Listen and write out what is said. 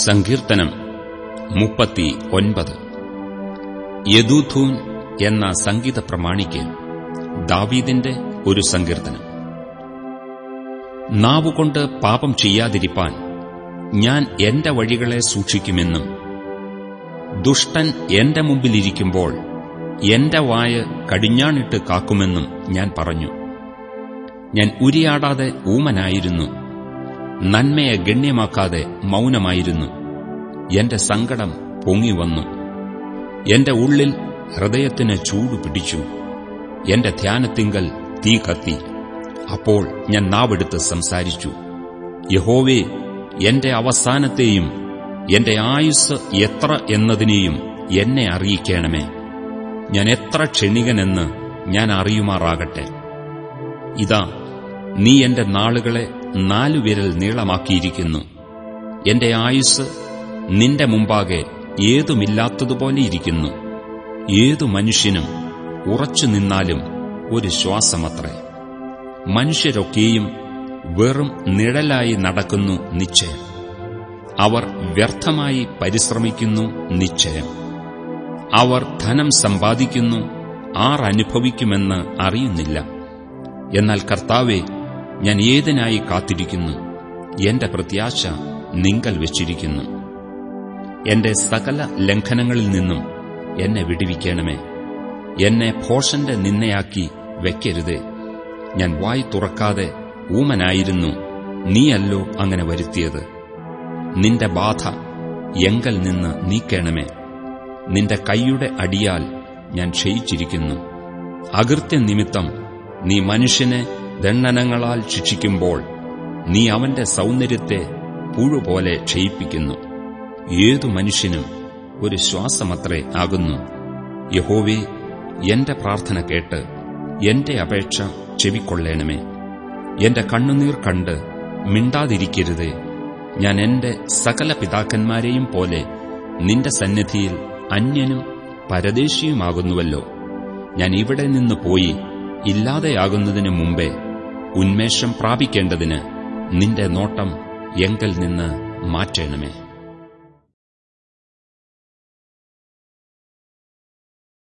സങ്കീർത്തനം മുപ്പത്തി ഒൻപത് യദൂഥൂൻ എന്ന സംഗീത പ്രമാണിക്ക് ദാവീദിന്റെ ഒരു സങ്കീർത്തനം. നാവുകൊണ്ട് പാപം ചെയ്യാതിരിപ്പാൻ ഞാൻ എന്റെ വഴികളെ സൂക്ഷിക്കുമെന്നും ദുഷ്ടൻ എന്റെ മുമ്പിലിരിക്കുമ്പോൾ എന്റെ വായ കടിഞ്ഞാണിട്ട് കാക്കുമെന്നും ഞാൻ പറഞ്ഞു. ഞാൻ ഉരിയാടാതെ ഊമനായിരുന്നു. നന്മയെ ഗണ്യമാക്കാതെ മൗനമായിരുന്നു. എന്റെ സങ്കടം പൊങ്ങിവന്നു എന്റെ ഉള്ളിൽ ഹൃദയത്തിന് ചൂട് പിടിച്ചു. എന്റെ ധ്യാനത്തിങ്കൽ തീ കത്തി. അപ്പോൾ ഞാൻ നാവെടുത്ത് സംസാരിച്ചു. യഹോവേ എന്റെ അവസാനത്തെയും എന്റെ ആയുസ് എത്ര എന്നതിനെയും എന്നെ അറിയിക്കണമേ. ഞാൻ എത്ര ക്ഷണികനെന്ന് ഞാൻ അറിയുമാറാകട്ടെ. ഇതാ നീ എന്റെ നാളുകളെ നാലുവിരൽ നീളമാക്കിയിരിക്കുന്നു. എന്റെ ആയുസ് നിന്റെ മുമ്പാകെ ഏതുമില്ലാത്തതുപോലെ ഇരിക്കുന്നു. ഏതു മനുഷ്യനും ഉറച്ചു നിന്നാലും ഒരു ശ്വാസമത്രേ. മനുഷ്യരൊക്കെയും വെറും നിഴലായി നടക്കുന്നു നിശ്ചയം. അവർ വ്യർത്ഥമായി പരിശ്രമിക്കുന്നു നിശ്ചയം. അവർ ധനം സമ്പാദിക്കുന്നു ആർ അനുഭവിക്കുമെന്ന് അറിയുന്നില്ല. എന്നാൽ കർത്താവെ ഞാൻ ഏതിനായി കാത്തിരിക്കുന്നു? എന്റെ പ്രത്യാശ നിങ്കൽ വെച്ചിരിക്കുന്നു. എന്റെ സകല ലംഘനങ്ങളിൽ നിന്നും എന്നെ വിടുവിക്കണമേ. എന്നെ ഭോഷന്റെ നിന്നയാക്കി വെക്കരുതേ. ഞാൻ വായി തുറക്കാതെ ഊമനായിരുന്നു. നീയല്ലോ അങ്ങനെ വരുത്തിയത്. നിന്റെ ബാധ എങ്കൽ നിന്ന് നീക്കണമേ. നിന്റെ കൈയുടെ അടിയാൽ ഞാൻ ക്ഷയിച്ചിരിക്കുന്നു. അകൃത്യനിമിത്തം നീ മനുഷ്യനെ ദണ്ഡനങ്ങളാൽ ശിക്ഷിക്കുമ്പോൾ നീ അവന്റെ സൗന്ദര്യത്തെ പുഴുപോലെ ക്ഷയിപ്പിക്കുന്നു. ഏതു മനുഷ്യനും ഒരു ശ്വാസമത്രേ ആകുന്നു. യഹോവേ എന്റെ പ്രാർത്ഥന കേട്ട് എന്റെ അപേക്ഷ ചെവിക്കൊള്ളേണമേ. എന്റെ കണ്ണുനീർ കണ്ട് മിണ്ടാതിരിക്കരുതേ. ഞാൻ എന്റെ സകല പിതാക്കന്മാരെയും പോലെ നിന്റെ സന്നിധിയിൽ അന്യനും പരദേശിയുമാകുന്നുവല്ലോ. ഞാൻ ഇവിടെ നിന്ന് പോയി ഇല്ലാതെയാകുന്നതിനു മുമ്പേ ഉന്മേഷം പ്രാപിക്കേണ്ടതിന് നിന്റെ നോട്ടം എങ്കിൽ നിന്ന് മാറ്റേണമേ.